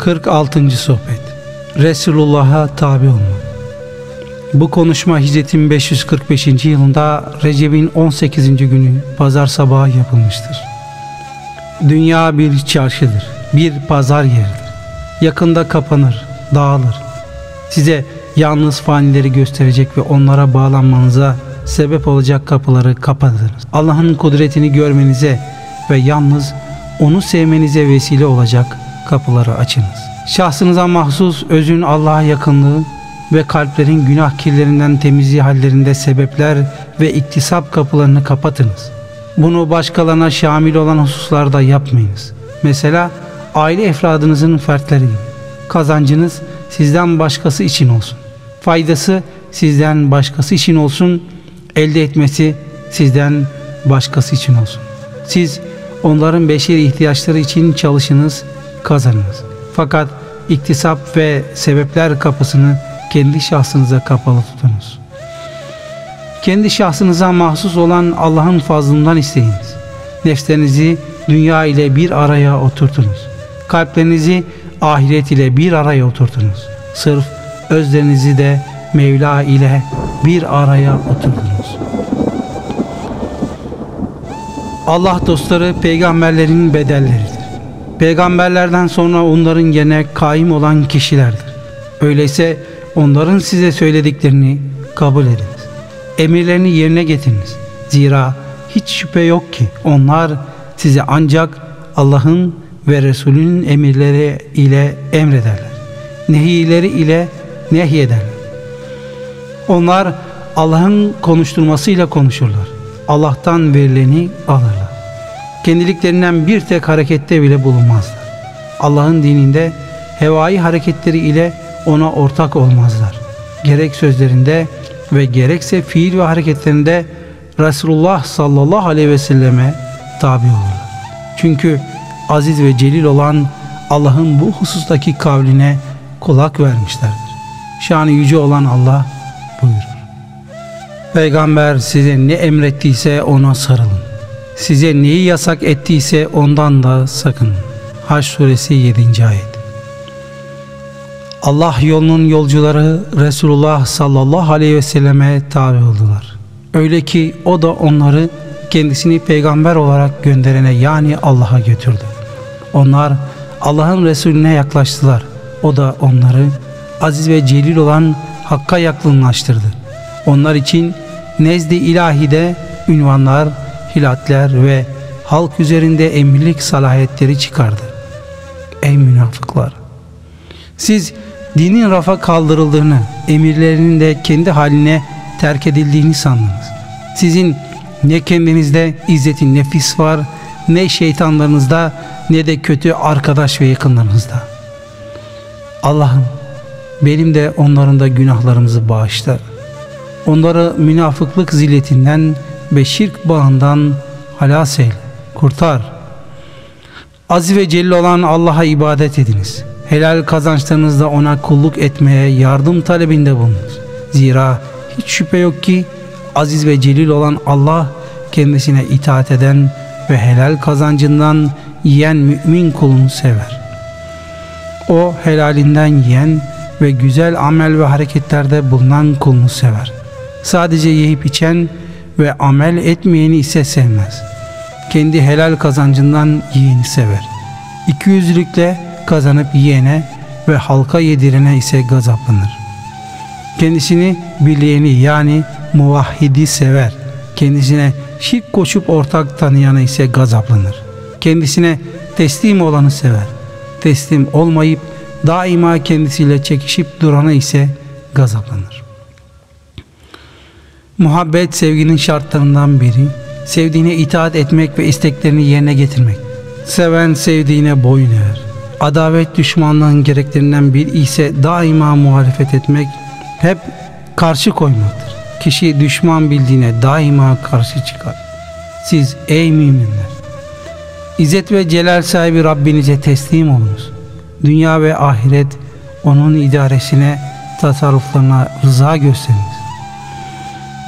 46. Sohbet Resulullah'a tabi olmak Bu konuşma hicretin 545. yılında Recep'in 18. günü pazar sabahı yapılmıştır. Dünya bir çarşıdır, bir pazar yeridir. Yakında kapanır, dağılır. Size yalnız fanileri gösterecek ve onlara bağlanmanıza sebep olacak kapıları kapatınız. Allah'ın kudretini görmenize ve yalnız onu sevmenize vesile olacak kapıları açınız. Şahsınıza mahsus özün Allah'a yakınlığı ve kalplerin günah kirlerinden temizliği hallerinde sebepler ve iktisap kapılarını kapatınız. Bunu başkalarına şamil olan hususlarda yapmayınız. Mesela aile efradınızın fertleri. Kazancınız sizden başkası için olsun. Faydası sizden başkası için olsun. Elde etmesi sizden başkası için olsun. Siz onların beşeri ihtiyaçları için çalışınız, kazanınız. Fakat iktisap ve sebepler kapısını kendi şahsınıza kapalı tutunuz. Kendi şahsınıza mahsus olan Allah'ın fazlından isteyiniz. Nefslerinizi dünya ile bir araya oturtunuz. Kalplerinizi ahiret ile bir araya oturtunuz. Sırf özlerinizi de Mevla ile bir araya oturtunuz. Allah dostları peygamberlerin bedelleridir. Peygamberlerden sonra onların yerine kaim olan kişilerdir. Öyleyse onların size söylediklerini kabul ediniz. Emirlerini yerine getiriniz. Zira hiç şüphe yok ki onlar size ancak Allah'ın ve Resulünün emirleri ile emrederler. Nehileri ile nehyederler. Onlar Allah'ın konuşturmasıyla konuşurlar. Allah'tan verileni alırlar kendiliklerinden bir tek harekette bile bulunmazlar. Allah'ın dininde hevai hareketleri ile ona ortak olmazlar. Gerek sözlerinde ve gerekse fiil ve hareketlerinde Resulullah sallallahu aleyhi ve selleme tabi olurlar. Çünkü aziz ve celil olan Allah'ın bu husustaki kavline kulak vermişlerdir. Şanı yüce olan Allah buyurur. Peygamber size ne emrettiyse ona sarılın. Size neyi yasak ettiyse ondan da sakın. Haç suresi 7. ayet. Allah yolunun yolcuları Resulullah sallallahu aleyhi ve selleme tabi oldular. Öyle ki o da onları kendisini peygamber olarak gönderene yani Allah'a götürdü. Onlar Allah'ın Resulüne yaklaştılar. O da onları aziz ve celil olan Hakk'a yakınlaştırdı. Onlar için nezd-i ilahide ünvanlar, hilatler ve halk üzerinde emirlik salahiyetleri çıkardı. Ey münafıklar! Siz dinin rafa kaldırıldığını, emirlerinin de kendi haline terk edildiğini sandınız. Sizin ne kendinizde izzetin nefis var, ne şeytanlarınızda, ne de kötü arkadaş ve yakınlarınızda. Allah'ım benim de onların da günahlarımızı bağışla. Onları münafıklık zilletinden, ve şirk bağından halas eyle, kurtar. Aziz ve celil olan Allah'a ibadet ediniz. Helal kazançlarınızda ona kulluk etmeye yardım talebinde bulunuz. Zira hiç şüphe yok ki aziz ve celil olan Allah kendisine itaat eden ve helal kazancından yiyen mümin kulunu sever. O helalinden yiyen ve güzel amel ve hareketlerde bulunan kulunu sever. Sadece yiyip içen ve amel etmeyeni ise sevmez. Kendi helal kazancından yiyeni sever. İki yüzlükle kazanıp yiyene ve halka yedirene ise gazaplanır. Kendisini bileyeni yani muvahhidi sever. Kendisine şirk koşup ortak tanıyanı ise gazaplanır. Kendisine teslim olanı sever. Teslim olmayıp daima kendisiyle çekişip durana ise gazaplanır. Muhabbet sevginin şartlarından biri. Sevdiğine itaat etmek ve isteklerini yerine getirmek. Seven sevdiğine boyun eğer. Adavet düşmanlığın gereklerinden bir ise daima muhalefet etmek, hep karşı koymaktır. Kişi düşman bildiğine daima karşı çıkar. Siz ey müminler! İzzet ve celal sahibi Rabbinize teslim olunuz. Dünya ve ahiret onun idaresine, tasarruflarına rıza gösteriniz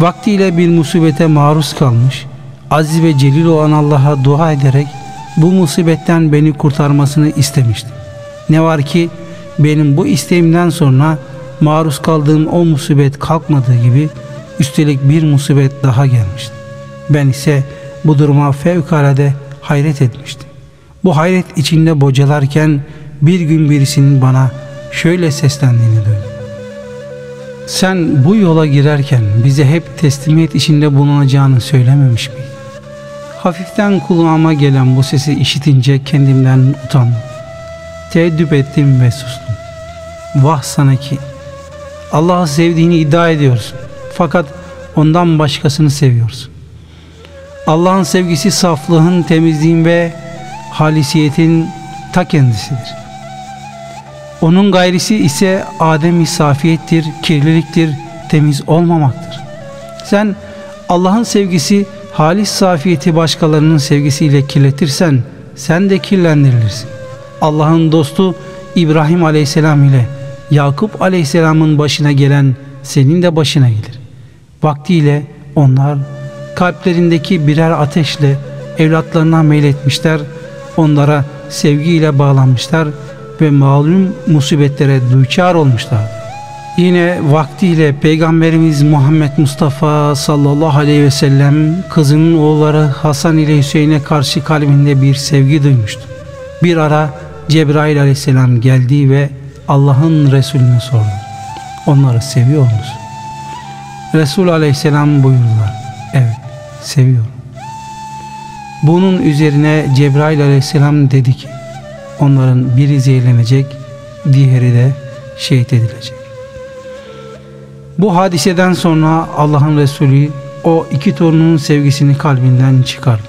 vaktiyle bir musibete maruz kalmış, aziz ve celil olan Allah'a dua ederek bu musibetten beni kurtarmasını istemişti. Ne var ki benim bu isteğimden sonra maruz kaldığım o musibet kalkmadığı gibi üstelik bir musibet daha gelmişti. Ben ise bu duruma fevkalade hayret etmiştim. Bu hayret içinde bocalarken bir gün birisinin bana şöyle seslendiğini duydum. Sen bu yola girerken bize hep teslimiyet içinde bulunacağını söylememiş miydin? Hafiften kulağıma gelen bu sesi işitince kendimden utandım. Teeddüp ettim ve sustum. Vah sana ki Allah'ı sevdiğini iddia ediyorsun. Fakat ondan başkasını seviyorsun. Allah'ın sevgisi saflığın, temizliğin ve halisiyetin ta kendisidir. Onun gayrisi ise adem safiyettir, kirliliktir, temiz olmamaktır. Sen Allah'ın sevgisi halis safiyeti başkalarının sevgisiyle kirletirsen sen de kirlendirilirsin. Allah'ın dostu İbrahim aleyhisselam ile Yakup aleyhisselamın başına gelen senin de başına gelir. Vaktiyle onlar kalplerindeki birer ateşle evlatlarına meyletmişler, onlara sevgiyle bağlanmışlar ve malum musibetlere düçar olmuşlar. Yine vaktiyle Peygamberimiz Muhammed Mustafa sallallahu aleyhi ve sellem kızının oğulları Hasan ile Hüseyin'e karşı kalbinde bir sevgi duymuştu. Bir ara Cebrail aleyhisselam geldi ve Allah'ın Resulünü sordu. Onları seviyor musun? Resul aleyhisselam buyurdular. Evet seviyorum. Bunun üzerine Cebrail aleyhisselam dedi ki onların biri zehirlenecek diğeri de şehit edilecek. Bu hadiseden sonra Allah'ın Resulü o iki torunun sevgisini kalbinden çıkardı.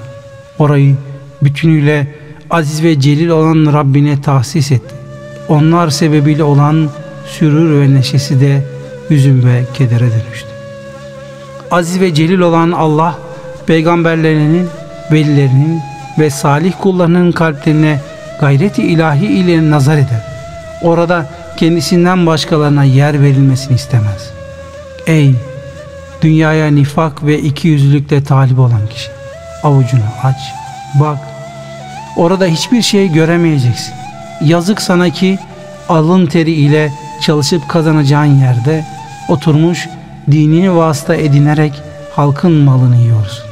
Orayı bütünüyle aziz ve celil olan Rabbine tahsis etti. Onlar sebebiyle olan sürür ve neşesi de hüzün ve kedere dönüştü. Aziz ve celil olan Allah peygamberlerinin, velilerinin ve salih kullarının kalplerine gayreti ilahi ile nazar eder. Orada kendisinden başkalarına yer verilmesini istemez. Ey dünyaya nifak ve ikiyüzlülükle talip olan kişi avucunu aç bak orada hiçbir şey göremeyeceksin yazık sana ki alın teri ile çalışıp kazanacağın yerde oturmuş dinini vasıta edinerek halkın malını yiyorsun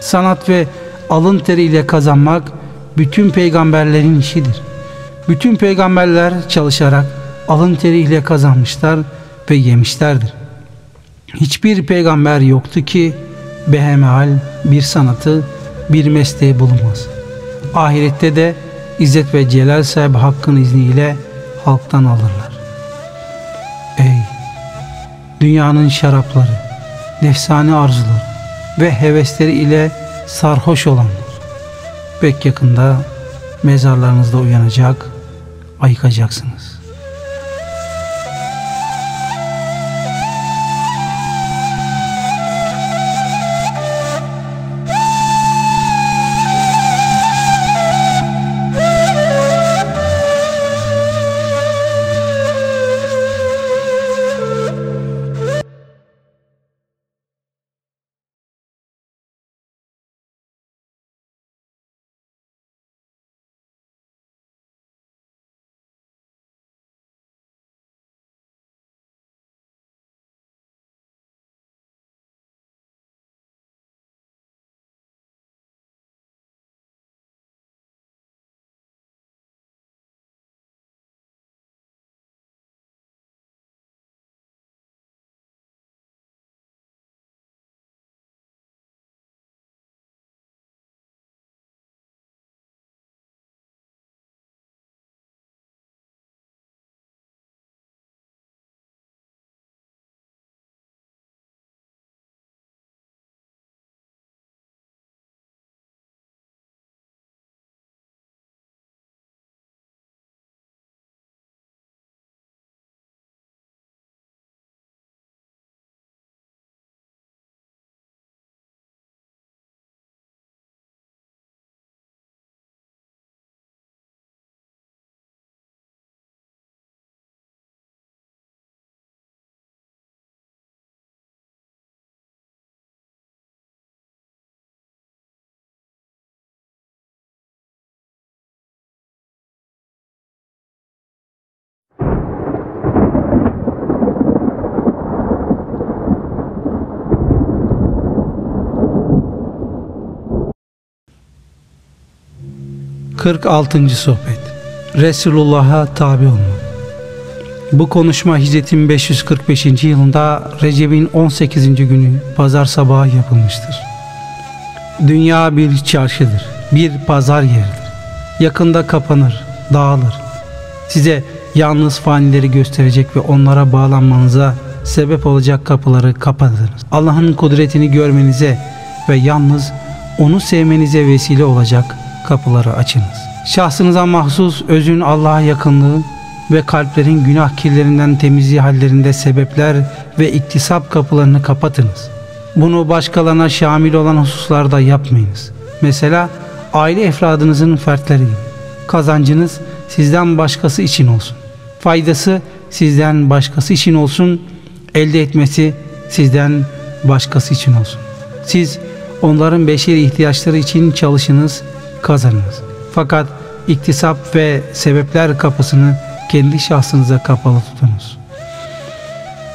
sanat ve alın teri ile kazanmak bütün peygamberlerin işidir bütün peygamberler çalışarak alın teri ile kazanmışlar ve yemişlerdir Hiçbir peygamber yoktu ki behemehal bir sanatı, bir mesleği bulunmaz. Ahirette de İzzet ve Celal sahibi hakkın izniyle halktan alırlar. Ey dünyanın şarapları, nefsani arzuları ve hevesleri ile sarhoş olanlar. Pek yakında mezarlarınızda uyanacak, ayıkacaksınız. 46. Sohbet Resulullah'a tabi olmak Bu konuşma hicretin 545. yılında Recep'in 18. günü pazar sabahı yapılmıştır. Dünya bir çarşıdır, bir pazar yeridir. Yakında kapanır, dağılır. Size yalnız fanileri gösterecek ve onlara bağlanmanıza sebep olacak kapıları kapatınız. Allah'ın kudretini görmenize ve yalnız onu sevmenize vesile olacak kapıları açınız. Şahsınıza mahsus özün Allah'a yakınlığı ve kalplerin günah kirlerinden temizliği hallerinde sebepler ve iktisap kapılarını kapatınız. Bunu başkalarına şamil olan hususlarda yapmayınız. Mesela aile efradınızın fertleri. Kazancınız sizden başkası için olsun. Faydası sizden başkası için olsun. Elde etmesi sizden başkası için olsun. Siz onların beşeri ihtiyaçları için çalışınız, kazanınız. Fakat iktisap ve sebepler kapısını kendi şahsınıza kapalı tutunuz.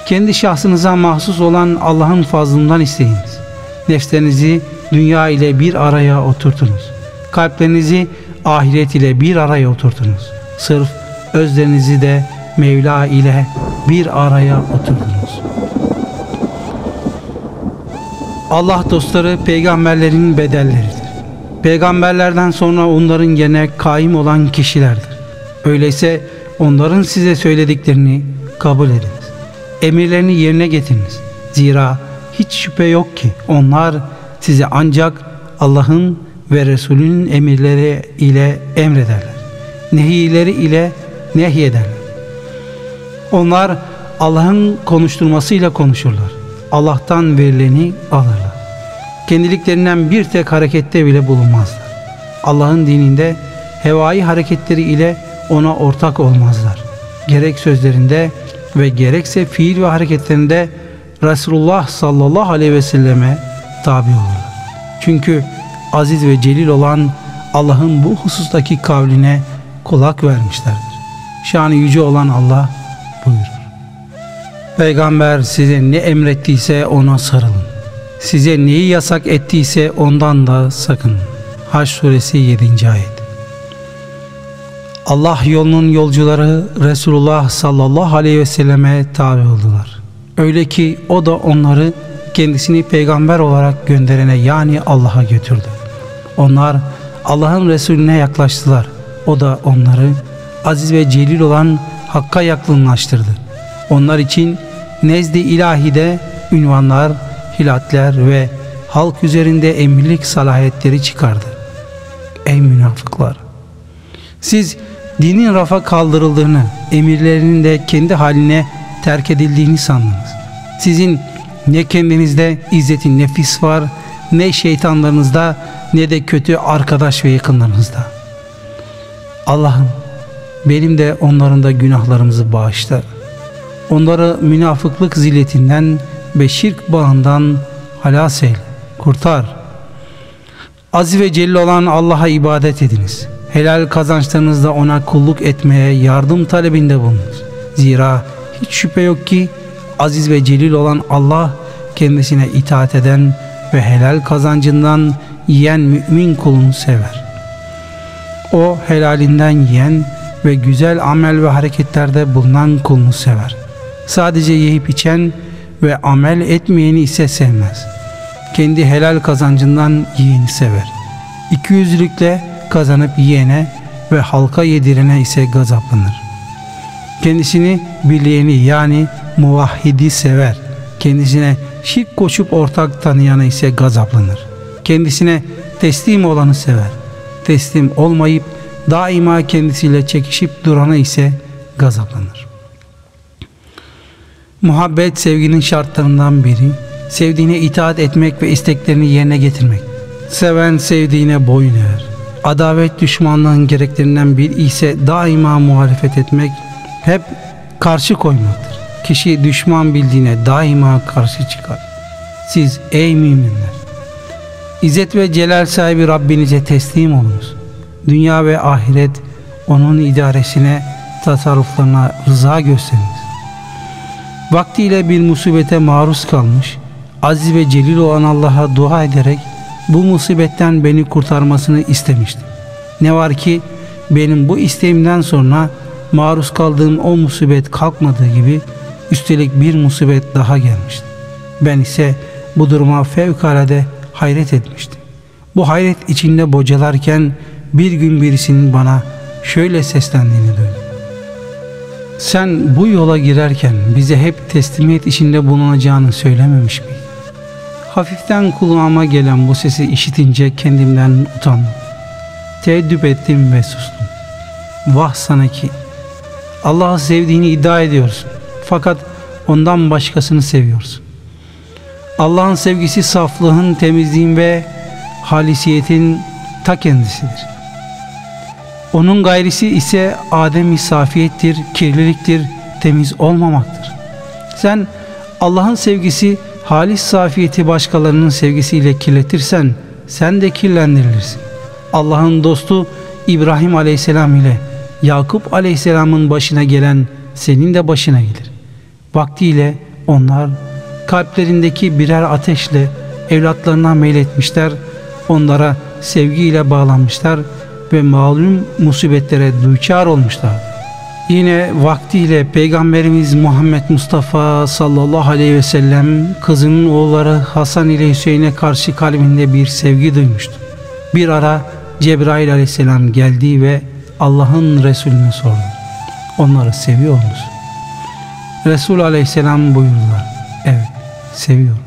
Kendi şahsınıza mahsus olan Allah'ın fazlından isteyiniz. Nefslerinizi dünya ile bir araya oturtunuz. Kalplerinizi ahiret ile bir araya oturtunuz. Sırf özlerinizi de Mevla ile bir araya oturtunuz. Allah dostları peygamberlerin bedelleridir. Peygamberlerden sonra onların yerine kaim olan kişilerdir. Öyleyse onların size söylediklerini kabul ediniz. Emirlerini yerine getiriniz. Zira hiç şüphe yok ki onlar size ancak Allah'ın ve Resulünün emirleri ile emrederler. Nehileri ile nehyederler. Onlar Allah'ın konuşturmasıyla konuşurlar. Allah'tan verileni alırlar. Kendiliklerinden bir tek harekette bile bulunmazlar. Allah'ın dininde hevai hareketleri ile ona ortak olmazlar. Gerek sözlerinde ve gerekse fiil ve hareketlerinde Resulullah sallallahu aleyhi ve selleme tabi olurlar. Çünkü aziz ve celil olan Allah'ın bu husustaki kavline kulak vermişlerdir. Şanı yüce olan Allah buyurur. Peygamber size ne emrettiyse ona sarılın. Size neyi yasak ettiyse ondan da sakının. Haç suresi 7. ayet. Allah yolunun yolcuları Resulullah sallallahu aleyhi ve selleme tabi oldular. Öyle ki o da onları kendisini peygamber olarak gönderene yani Allah'a götürdü. Onlar Allah'ın Resulüne yaklaştılar. O da onları aziz ve celil olan Hakk'a yakınlaştırdı. Onlar için nezd-i ilahide ünvanlar, hilatler ve halk üzerinde emirlik salahiyetleri çıkardı. Ey münafıklar! Siz dinin rafa kaldırıldığını, emirlerinin de kendi haline terk edildiğini sandınız. Sizin ne kendinizde izzetin nefis var, ne şeytanlarınızda, ne de kötü arkadaş ve yakınlarınızda. Allah'ım benim de onların da günahlarımızı bağışla. Onları münafıklık zilletinden ve şirk bağından halas eyle, kurtar. Aziz ve celil olan Allah'a ibadet ediniz. Helal kazançlarınızda ona kulluk etmeye yardım talebinde bulunuz. Zira hiç şüphe yok ki aziz ve celil olan Allah kendisine itaat eden ve helal kazancından yiyen mümin kulunu sever. O helalinden yiyen ve güzel amel ve hareketlerde bulunan kulunu sever. Sadece yiyip içen ve amel etmeyeni ise sevmez. Kendi helal kazancından yiyeni sever. İkiyüzlülükle kazanıp yiyene ve halka yedirene ise gazaplanır. Kendisini bileyeni yani muvahhidi sever. Kendisine şirk koşup ortak tanıyana ise gazaplanır. Kendisine teslim olanı sever. Teslim olmayıp daima kendisiyle çekişip durana ise gazaplanır. Muhabbet sevginin şartlarından biri, sevdiğine itaat etmek ve isteklerini yerine getirmek. Seven sevdiğine boyun eğer. Adavet düşmanlığın gereklerinden bir ise daima muhalefet etmek, hep karşı koymaktır. Kişi düşman bildiğine daima karşı çıkar. Siz ey müminler, İzzet ve celal sahibi Rabbinize teslim olunuz. Dünya ve ahiret onun idaresine, tasarruflarına rıza gösteriniz. Vaktiyle bir musibete maruz kalmış, aziz ve celil olan Allah'a dua ederek bu musibetten beni kurtarmasını istemiştim. Ne var ki benim bu isteğimden sonra maruz kaldığım o musibet kalkmadığı gibi üstelik bir musibet daha gelmişti. Ben ise bu duruma fevkalade hayret etmiştim. Bu hayret içinde bocalarken bir gün birisinin bana şöyle seslendiğini duydum. Sen bu yola girerken bize hep teslimiyet içinde bulunacağını söylememiş miydin? Hafiften kulağıma gelen bu sesi işitince kendimden utandım. Teeddüp ettim ve sustum. Vah sana ki Allah'ı sevdiğini iddia ediyorsun. Fakat ondan başkasını seviyorsun. Allah'ın sevgisi saflığın, temizliğin ve halisiyetin ta kendisidir. Onun gayrisi ise adem safiyettir, kirliliktir, temiz olmamaktır. Sen Allah'ın sevgisi halis safiyeti başkalarının sevgisiyle kirletirsen sen de kirlendirilirsin. Allah'ın dostu İbrahim aleyhisselam ile Yakup aleyhisselamın başına gelen senin de başına gelir. Vaktiyle onlar kalplerindeki birer ateşle evlatlarına meyletmişler, onlara sevgiyle bağlanmışlar ve malum musibetlere duçar olmuşlar. Yine vaktiyle Peygamberimiz Muhammed Mustafa sallallahu aleyhi ve sellem kızının oğulları Hasan ile Hüseyin'e karşı kalbinde bir sevgi duymuştu. Bir ara Cebrail aleyhisselam geldi ve Allah'ın Resulüne sordu. Onları seviyor musun? Resul aleyhisselam buyurdular. Evet seviyorum.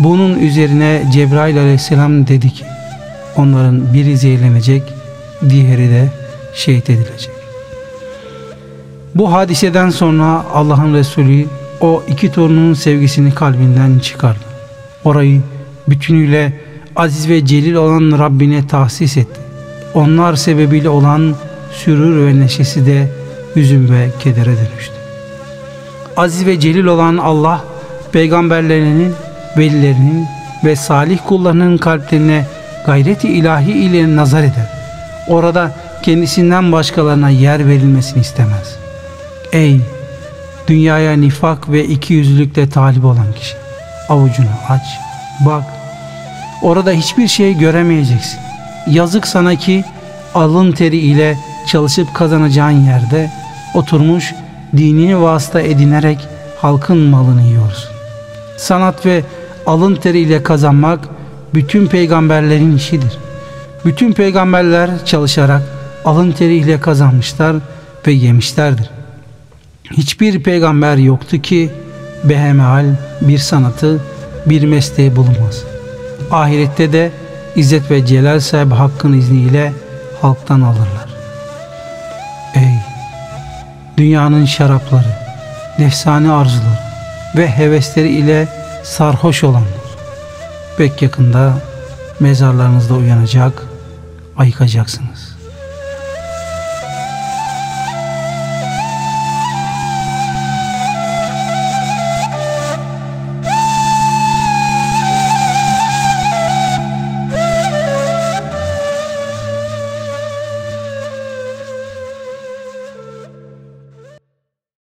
Bunun üzerine Cebrail aleyhisselam dedi ki onların biri zehirlenecek diğeri de şehit edilecek. Bu hadiseden sonra Allah'ın Resulü o iki torunun sevgisini kalbinden çıkardı. Orayı bütünüyle aziz ve celil olan Rabbine tahsis etti. Onlar sebebiyle olan sürür ve neşesi de hüzün ve kedere dönüştü. Aziz ve celil olan Allah peygamberlerinin, velilerinin ve salih kullarının kalplerine gayreti ilahi ile nazar eder. Orada kendisinden başkalarına yer verilmesini istemez. Ey dünyaya nifak ve ikiyüzlülükle talip olan kişi avucunu aç bak orada hiçbir şey göremeyeceksin yazık sana ki alın teri ile çalışıp kazanacağın yerde oturmuş dinini vasıta edinerek halkın malını yiyorsun sanat ve alın teri ile kazanmak bütün peygamberlerin işidir bütün peygamberler çalışarak alın teri ile kazanmışlar ve yemişlerdir Hiçbir peygamber yoktu ki behemehal bir sanatı, bir mesleği bulunmaz. Ahirette de İzzet ve Celal sahibi hakkın izniyle halktan alırlar. Ey dünyanın şarapları, nefsani arzuları ve hevesleri ile sarhoş olanlar. Pek yakında mezarlarınızda uyanacak, ayıkacaksınız.